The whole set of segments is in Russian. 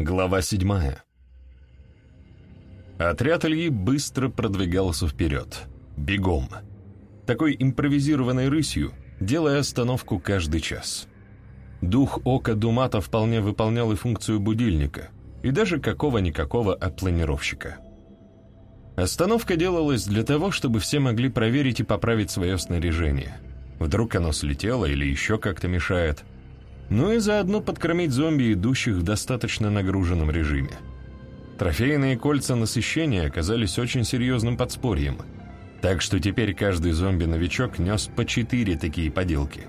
Глава седьмая. Отряд Ильи быстро продвигался вперед. Бегом. Такой импровизированной рысью, делая остановку каждый час. Дух ока Думата вполне выполнял и функцию будильника, и даже какого-никакого опланировщика. Остановка делалась для того, чтобы все могли проверить и поправить свое снаряжение. Вдруг оно слетело или еще как-то мешает – ну и заодно подкормить зомби, идущих в достаточно нагруженном режиме. Трофейные кольца насыщения оказались очень серьезным подспорьем, так что теперь каждый зомби-новичок нес по четыре такие поделки,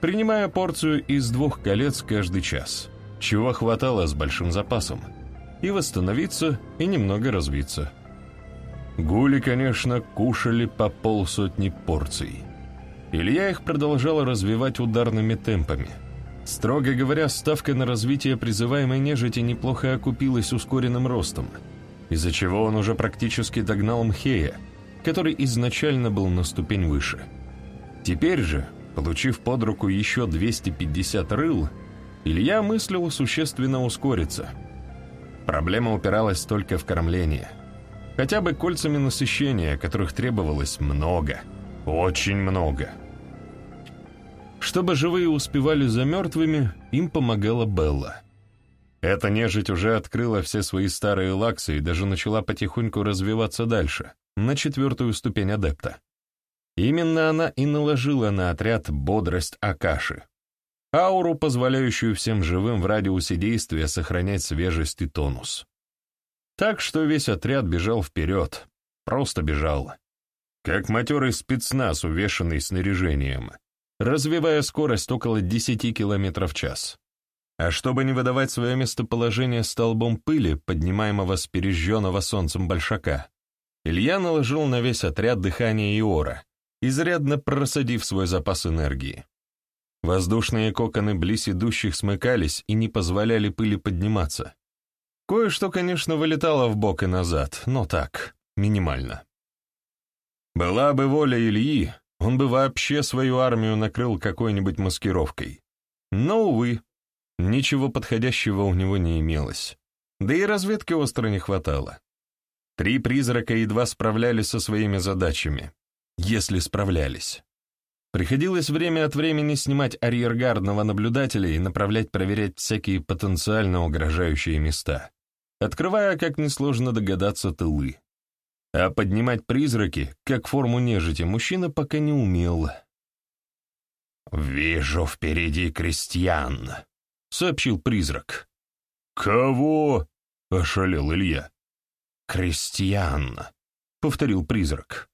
принимая порцию из двух колец каждый час, чего хватало с большим запасом, и восстановиться, и немного развиться. Гули, конечно, кушали по полсотни порций. Илья их продолжал развивать ударными темпами – Строго говоря, ставка на развитие призываемой нежити неплохо окупилась ускоренным ростом, из-за чего он уже практически догнал Мхея, который изначально был на ступень выше. Теперь же, получив под руку еще 250 рыл, Илья мыслил существенно ускориться. Проблема упиралась только в кормление. Хотя бы кольцами насыщения, которых требовалось много, очень много. Чтобы живые успевали за мертвыми, им помогала Белла. Эта нежить уже открыла все свои старые лаксы и даже начала потихоньку развиваться дальше, на четвертую ступень адепта. Именно она и наложила на отряд бодрость Акаши, ауру, позволяющую всем живым в радиусе действия сохранять свежесть и тонус. Так что весь отряд бежал вперед, просто бежал. Как матерый спецназ, увешанный снаряжением — развивая скорость около 10 км в час. А чтобы не выдавать свое местоположение столбом пыли, поднимаемого с пережженного солнцем большака, Илья наложил на весь отряд дыхание Иора, изрядно просадив свой запас энергии. Воздушные коконы близ идущих смыкались и не позволяли пыли подниматься. Кое-что, конечно, вылетало в бок и назад, но так, минимально. Была бы воля Ильи, он бы вообще свою армию накрыл какой-нибудь маскировкой. Но, увы, ничего подходящего у него не имелось. Да и разведки остро не хватало. Три призрака едва справлялись со своими задачами, если справлялись. Приходилось время от времени снимать арьергардного наблюдателя и направлять проверять всякие потенциально угрожающие места, открывая, как несложно догадаться, тылы. А поднимать призраки, как форму нежити, мужчина пока не умел. «Вижу впереди крестьян», — сообщил призрак. «Кого?» — ошалел Илья. «Крестьян», — повторил призрак.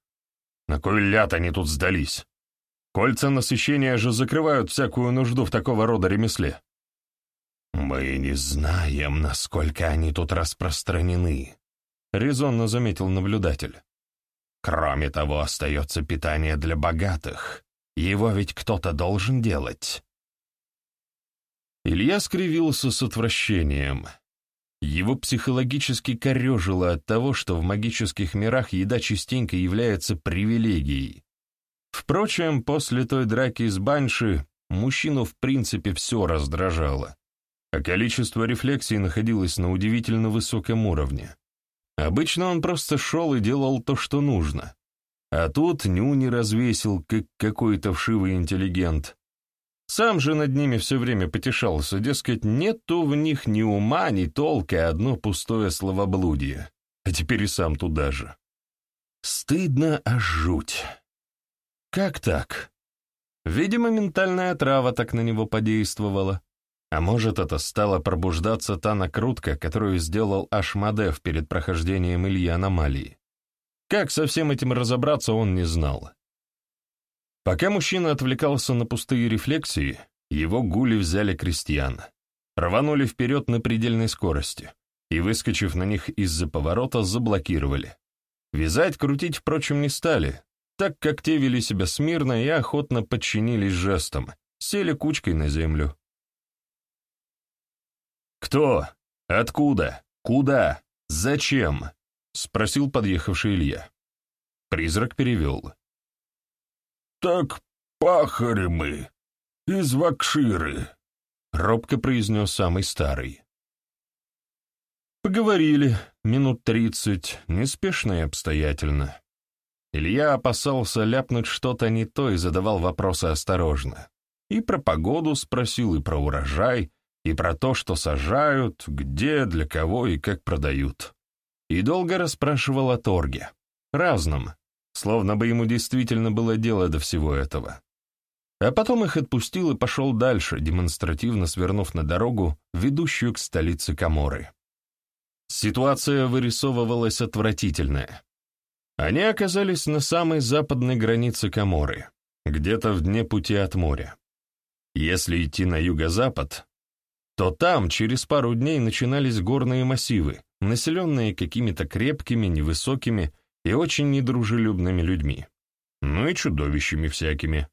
«На кой ляд они тут сдались? Кольца насыщения же закрывают всякую нужду в такого рода ремесле». «Мы не знаем, насколько они тут распространены», резонно заметил наблюдатель. Кроме того, остается питание для богатых. Его ведь кто-то должен делать. Илья скривился с отвращением. Его психологически корежило от того, что в магических мирах еда частенько является привилегией. Впрочем, после той драки с Банши мужчину в принципе все раздражало, а количество рефлексий находилось на удивительно высоком уровне. Обычно он просто шел и делал то, что нужно. А тут нюни развесил, как какой-то вшивый интеллигент. Сам же над ними все время потешался, дескать, нету в них ни ума, ни толка, одно пустое словоблудие. А теперь и сам туда же. Стыдно, а жуть. Как так? Видимо, ментальная трава так на него подействовала. А может, это стала пробуждаться та накрутка, которую сделал Ашмадев перед прохождением Ильи аномалии. Как со всем этим разобраться, он не знал. Пока мужчина отвлекался на пустые рефлексии, его гули взяли крестьян, рванули вперед на предельной скорости и, выскочив на них из-за поворота, заблокировали. Вязать, крутить, впрочем, не стали, так как те вели себя смирно и охотно подчинились жестом, сели кучкой на землю. «Кто? Откуда? Куда? Зачем?» — спросил подъехавший Илья. Призрак перевел. «Так пахари мы, из Вакширы», — робко произнес самый старый. Поговорили минут тридцать, неспешно и обстоятельно. Илья опасался ляпнуть что-то не то и задавал вопросы осторожно. И про погоду спросил, и про урожай, и про то, что сажают, где, для кого и как продают. И долго расспрашивал о торге. Разном, словно бы ему действительно было дело до всего этого. А потом их отпустил и пошел дальше, демонстративно свернув на дорогу, ведущую к столице Каморы. Ситуация вырисовывалась отвратительная. Они оказались на самой западной границе Каморы, где-то в дне пути от моря. Если идти на юго-запад, то там через пару дней начинались горные массивы, населенные какими-то крепкими, невысокими и очень недружелюбными людьми. Ну и чудовищами всякими.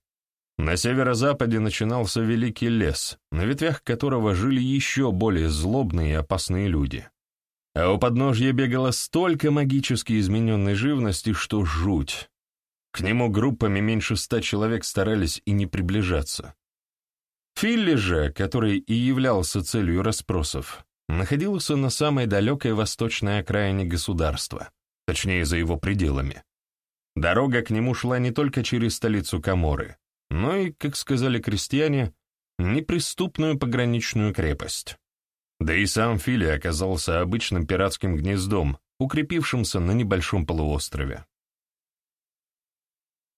На северо-западе начинался великий лес, на ветвях которого жили еще более злобные и опасные люди. А у подножья бегало столько магически измененной живности, что жуть. К нему группами меньше ста человек старались и не приближаться. Филли же, который и являлся целью расспросов, находился на самой далекой восточной окраине государства, точнее, за его пределами. Дорога к нему шла не только через столицу Каморы, но и, как сказали крестьяне, неприступную пограничную крепость. Да и сам Фили оказался обычным пиратским гнездом, укрепившимся на небольшом полуострове.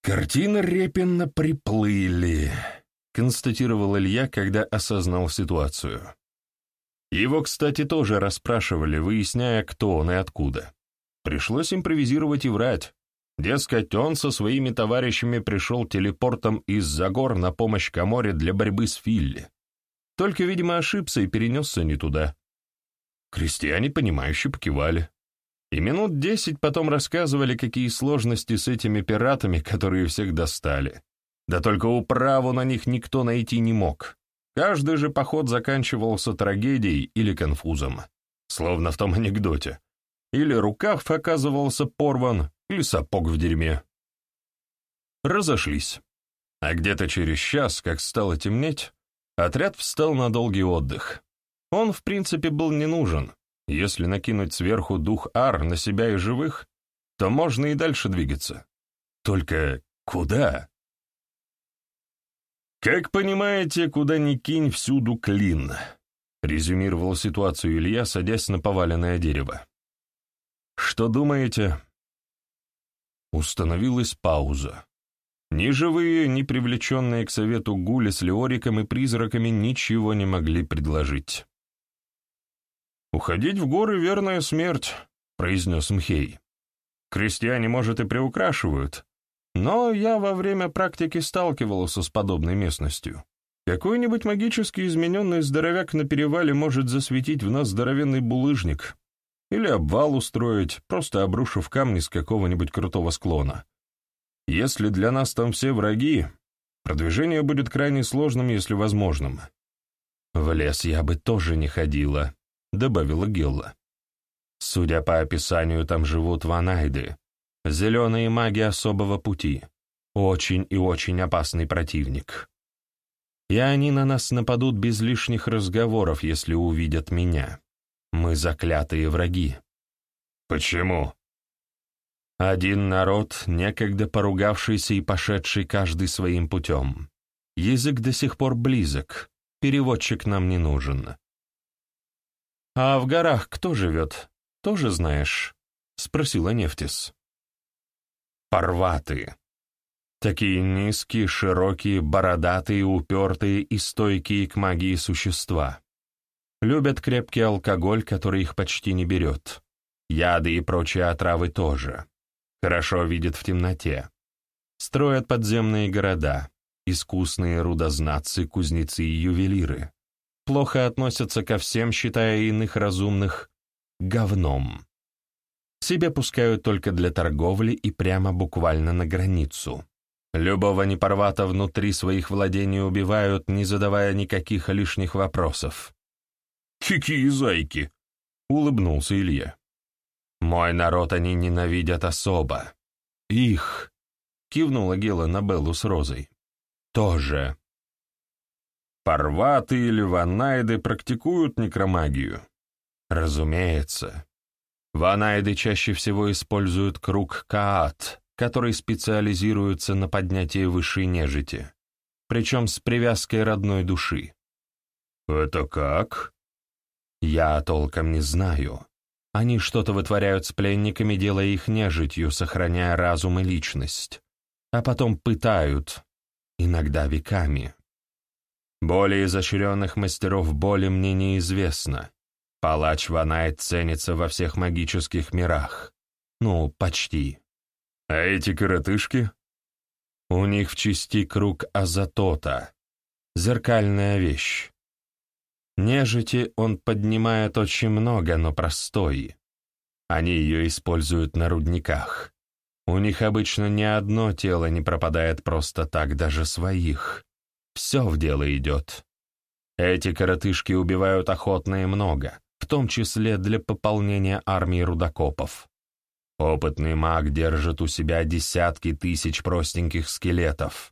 «Картины Репина приплыли», — констатировал Илья, когда осознал ситуацию. Его, кстати, тоже расспрашивали, выясняя, кто он и откуда. Пришлось импровизировать и врать. Дескать, он со своими товарищами пришел телепортом из-за гор на помощь Каморе для борьбы с Филли. Только, видимо, ошибся и перенесся не туда. Крестьяне, понимающе покивали. И минут десять потом рассказывали, какие сложности с этими пиратами, которые всех достали. Да только управу на них никто найти не мог. Каждый же поход заканчивался трагедией или конфузом, словно в том анекдоте. Или рукав оказывался порван, или сапог в дерьме. Разошлись. А где-то через час, как стало темнеть, Отряд встал на долгий отдых. Он, в принципе, был не нужен. Если накинуть сверху дух Ар на себя и живых, то можно и дальше двигаться. Только куда? «Как понимаете, куда ни кинь, всюду клин», — резюмировал ситуацию Илья, садясь на поваленное дерево. «Что думаете?» Установилась пауза. Ни живые, ни привлеченные к совету гули с леориком и призраками ничего не могли предложить. «Уходить в горы — верная смерть», — произнес Мхей. «Крестьяне, может, и приукрашивают, но я во время практики сталкивался с подобной местностью. Какой-нибудь магически измененный здоровяк на перевале может засветить в нас здоровенный булыжник или обвал устроить, просто обрушив камни с какого-нибудь крутого склона. Если для нас там все враги, продвижение будет крайне сложным, если возможным. В лес я бы тоже не ходила, добавила Гелла. Судя по описанию, там живут ванайды, зеленые маги особого пути. Очень и очень опасный противник. И они на нас нападут без лишних разговоров, если увидят меня. Мы заклятые враги. Почему? Один народ, некогда поругавшийся и пошедший каждый своим путем. Язык до сих пор близок, переводчик нам не нужен. «А в горах кто живет, тоже знаешь?» — спросила Нефтис. «Парваты. Такие низкие, широкие, бородатые, упертые и стойкие к магии существа. Любят крепкий алкоголь, который их почти не берет. Яды и прочие отравы тоже. Хорошо видят в темноте. Строят подземные города, искусные рудознатцы, кузнецы и ювелиры. Плохо относятся ко всем, считая иных разумных говном. Себе пускают только для торговли и прямо буквально на границу. Любого непорвата внутри своих владений убивают, не задавая никаких лишних вопросов. «Какие зайки!» — улыбнулся Илья. Мой народ они ненавидят особо. Их, кивнула Гела на Беллу с Розой, тоже. Парваты или ванайды практикуют некромагию. Разумеется. Ванайды чаще всего используют круг Каат, который специализируется на поднятии высшей нежити, причем с привязкой родной души. «Это как?» «Я толком не знаю. Они что-то вытворяют с пленниками, делая их нежитью, сохраняя разум и личность, а потом пытают, иногда веками. Более изощренных мастеров боли мне неизвестно. Палач Ванайт ценится во всех магических мирах. Ну, почти. А эти коротышки? У них в части круг Азатота. Зеркальная вещь. Нежити он поднимает очень много, но простой. Они ее используют на рудниках. У них обычно ни одно тело не пропадает просто так, даже своих. Все в дело идет. Эти коротышки убивают охотно и много, в том числе для пополнения армии рудокопов. Опытный маг держит у себя десятки тысяч простеньких скелетов.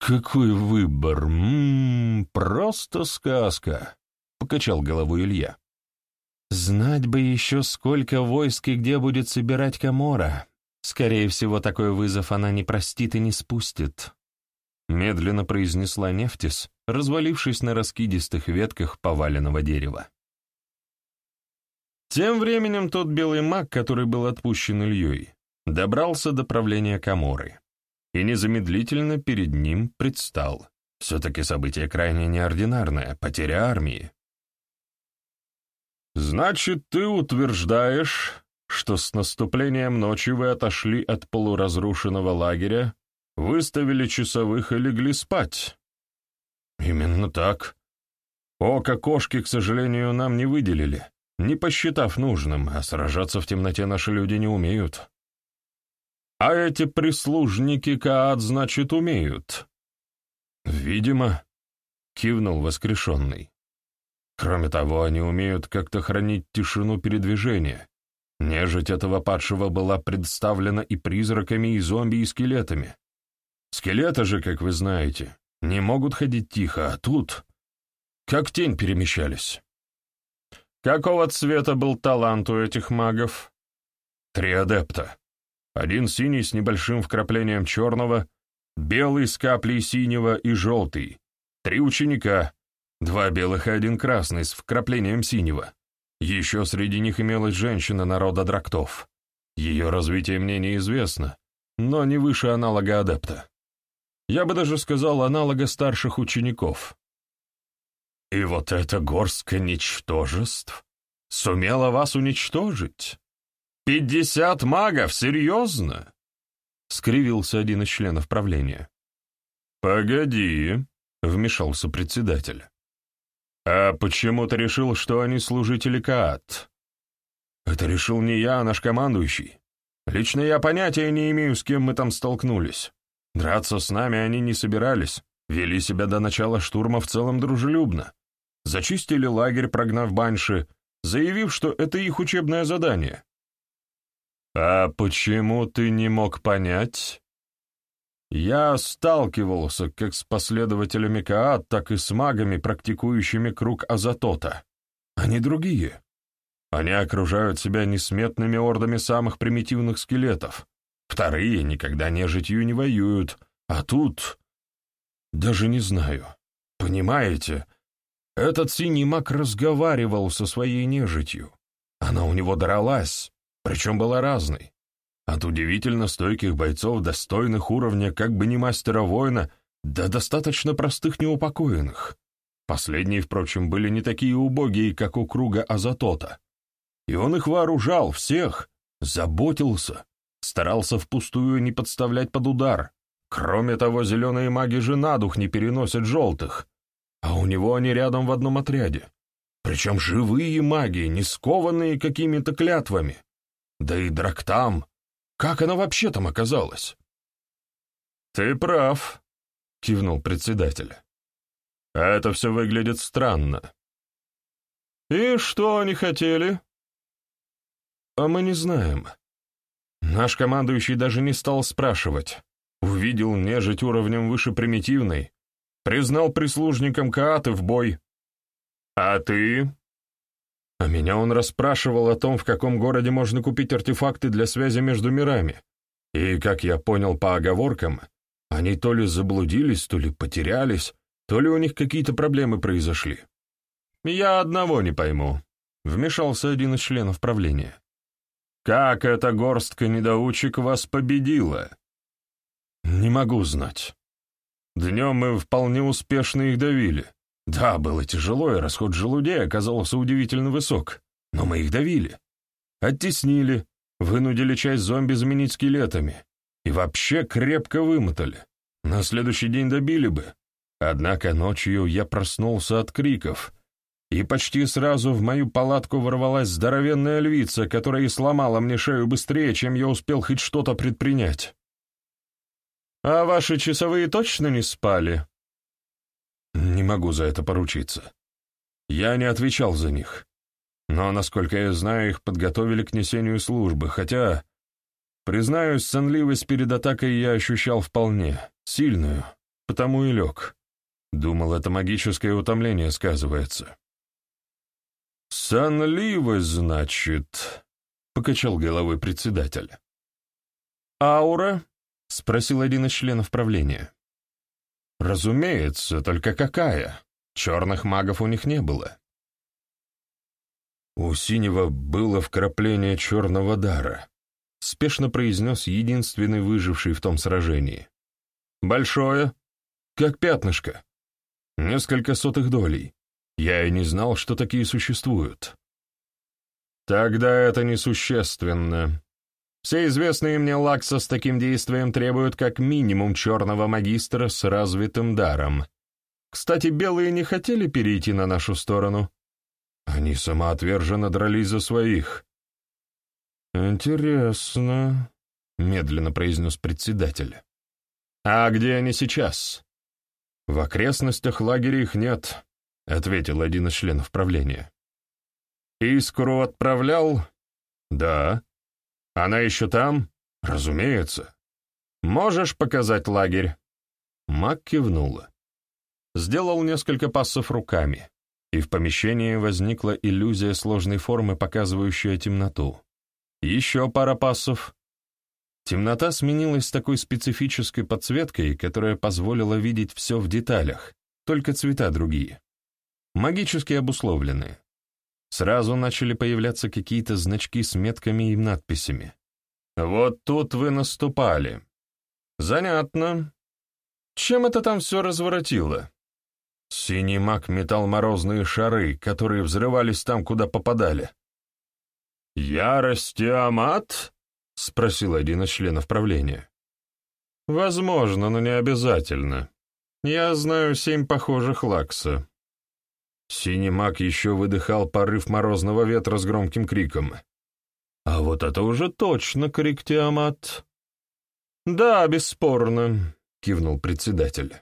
«Какой выбор! М -м, просто сказка!» — покачал головой Илья. «Знать бы еще, сколько войск и где будет собирать Камора. Скорее всего, такой вызов она не простит и не спустит», — медленно произнесла Нефтис, развалившись на раскидистых ветках поваленного дерева. Тем временем тот белый маг, который был отпущен Ильей, добрался до правления Каморы и незамедлительно перед ним предстал. Все-таки событие крайне неординарное, потеря армии. «Значит, ты утверждаешь, что с наступлением ночи вы отошли от полуразрушенного лагеря, выставили часовых и легли спать?» «Именно так. Око кошки, к сожалению, нам не выделили, не посчитав нужным, а сражаться в темноте наши люди не умеют. А эти прислужники Каат, значит, умеют. Видимо, кивнул воскрешенный. Кроме того, они умеют как-то хранить тишину передвижения. Нежить этого падшего была представлена и призраками, и зомби, и скелетами. Скелеты же, как вы знаете, не могут ходить тихо, а тут как тень перемещались. Какого цвета был талант у этих магов? Три адепта. Один синий с небольшим вкраплением черного, белый с каплей синего и желтый. Три ученика, два белых и один красный с вкраплением синего. Еще среди них имелась женщина народа драктов. Ее развитие мне неизвестно, но не выше аналога адепта. Я бы даже сказал аналога старших учеников. И вот эта горстка ничтожеств сумела вас уничтожить? «Пятьдесят магов? Серьезно?» — скривился один из членов правления. «Погоди», — вмешался председатель. «А почему ты решил, что они служители Каат?» «Это решил не я, а наш командующий. Лично я понятия не имею, с кем мы там столкнулись. Драться с нами они не собирались, вели себя до начала штурма в целом дружелюбно. Зачистили лагерь, прогнав банши, заявив, что это их учебное задание. «А почему ты не мог понять?» «Я сталкивался как с последователями Каат, так и с магами, практикующими круг Азатота. Они другие. Они окружают себя несметными ордами самых примитивных скелетов. Вторые никогда нежитью не воюют, а тут... Даже не знаю. Понимаете, этот синий маг разговаривал со своей нежитью. Она у него дралась, причем была разной. От удивительно стойких бойцов, достойных уровня как бы не мастера воина, до достаточно простых неупокоенных. Последние, впрочем, были не такие убогие, как у круга Азатота. И он их вооружал, всех, заботился, старался впустую не подставлять под удар. Кроме того, зеленые маги же на дух не переносят желтых, а у него они рядом в одном отряде. Причем живые маги, не скованные какими-то клятвами. Да и Драктам. Как она вообще там оказалась? «Ты прав», — кивнул председатель. «А это все выглядит странно». «И что они хотели?» «А мы не знаем. Наш командующий даже не стал спрашивать. Увидел нежить уровнем выше примитивной, признал прислужником Кааты в бой. А ты?» А меня он расспрашивал о том, в каком городе можно купить артефакты для связи между мирами. И, как я понял по оговоркам, они то ли заблудились, то ли потерялись, то ли у них какие-то проблемы произошли. Я одного не пойму. Вмешался один из членов правления. Как эта горстка недоучек вас победила? Не могу знать. Днем мы вполне успешно их давили. Да, было тяжело, и расход желудей оказался удивительно высок, но мы их давили. Оттеснили, вынудили часть зомби заменить скелетами и вообще крепко вымотали. На следующий день добили бы. Однако ночью я проснулся от криков, и почти сразу в мою палатку ворвалась здоровенная львица, которая и сломала мне шею быстрее, чем я успел хоть что-то предпринять. «А ваши часовые точно не спали?» Не могу за это поручиться. Я не отвечал за них. Но, насколько я знаю, их подготовили к несению службы, хотя, признаюсь, сонливость перед атакой я ощущал вполне, сильную, потому и лег. Думал, это магическое утомление сказывается. «Сонливость, значит», — покачал головой председатель. «Аура?» — спросил один из членов правления. Разумеется, только какая? Черных магов у них не было. У Синего было вкрапление черного дара, спешно произнес единственный выживший в том сражении. Большое, как пятнышко. Несколько сотых долей. Я и не знал, что такие существуют. Тогда это несущественно, все известные мне лакса с таким действием требуют как минимум черного магистра с развитым даром. Кстати, белые не хотели перейти на нашу сторону. Они самоотверженно дрались за своих. «Интересно», — медленно произнес председатель. «А где они сейчас?» «В окрестностях лагеря их нет», — ответил один из членов правления. «Искру отправлял?» «Да». Она еще там? Разумеется. Можешь показать лагерь? Мак кивнула. Сделал несколько пассов руками, и в помещении возникла иллюзия сложной формы, показывающая темноту. Еще пара пассов. Темнота сменилась такой специфической подсветкой, которая позволила видеть все в деталях, только цвета другие. Магически обусловленные. Сразу начали появляться какие-то значки с метками и надписями. «Вот тут вы наступали». «Занятно. Чем это там все разворотило?» Синий маг метал морозные шары, которые взрывались там, куда попадали. «Ярость и амат?» — спросил один из членов правления. «Возможно, но не обязательно. Я знаю семь похожих лакса. Синий еще выдыхал порыв морозного ветра с громким криком. «А вот это уже точно крик Тиамат!» «Да, бесспорно», — кивнул председатель.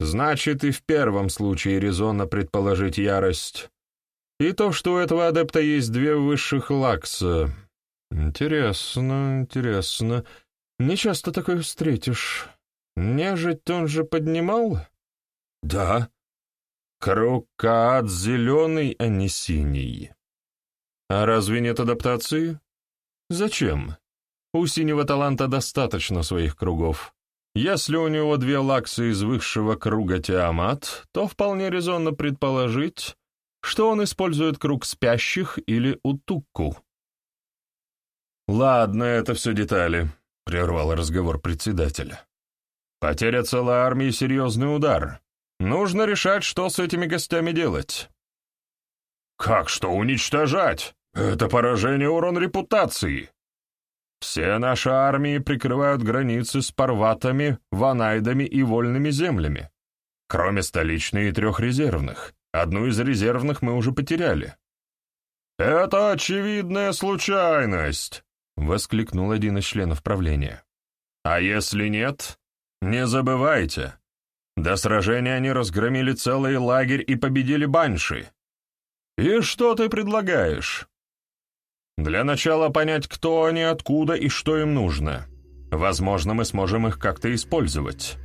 «Значит, и в первом случае резонно предположить ярость. И то, что у этого адепта есть две высших лакса. Интересно, интересно. Не часто такое встретишь. Нежить он же поднимал?» «Да», Крокаат зеленый, а не синий. А разве нет адаптации? Зачем? У синего таланта достаточно своих кругов. Если у него две лаксы из высшего круга Тиамат, то вполне резонно предположить, что он использует круг спящих или утукку. «Ладно, это все детали», — прервал разговор председатель. «Потеря целой армии — серьезный удар. Нужно решать, что с этими гостями делать. Как что уничтожать? Это поражение урон репутации. Все наши армии прикрывают границы с парватами, ванайдами и вольными землями. Кроме столичной и трех резервных. Одну из резервных мы уже потеряли. «Это очевидная случайность!» — воскликнул один из членов правления. «А если нет, не забывайте, до сражения они разгромили целый лагерь и победили банши. И что ты предлагаешь? Для начала понять, кто они, откуда и что им нужно. Возможно, мы сможем их как-то использовать.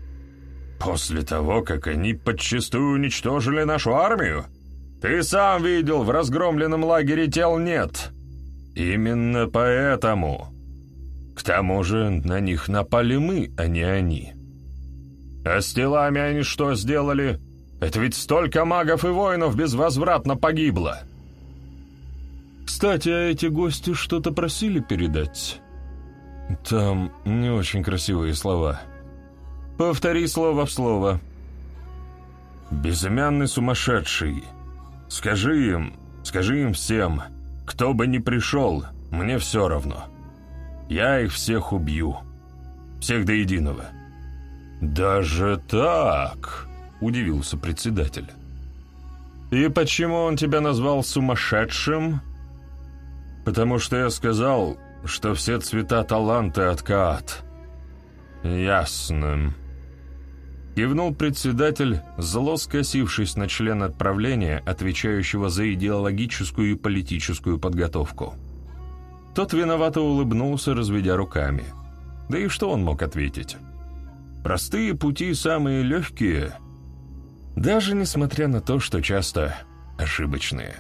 После того, как они подчистую уничтожили нашу армию? Ты сам видел, в разгромленном лагере тел нет. Именно поэтому. К тому же на них напали мы, а не они. А с телами они что сделали? Это ведь столько магов и воинов безвозвратно погибло. Кстати, а эти гости что-то просили передать? Там не очень красивые слова. Повтори слово в слово. Безымянный сумасшедший. Скажи им, скажи им всем, кто бы ни пришел, мне все равно. Я их всех убью. Всех до единого. Даже так? Удивился председатель. И почему он тебя назвал сумасшедшим? Потому что я сказал, что все цвета таланта от Каат. Ясно. Кивнул председатель, зло скосившись на члена отправления, отвечающего за идеологическую и политическую подготовку. Тот виновато улыбнулся, разведя руками. Да и что он мог ответить? Простые пути самые легкие, даже несмотря на то, что часто ошибочные.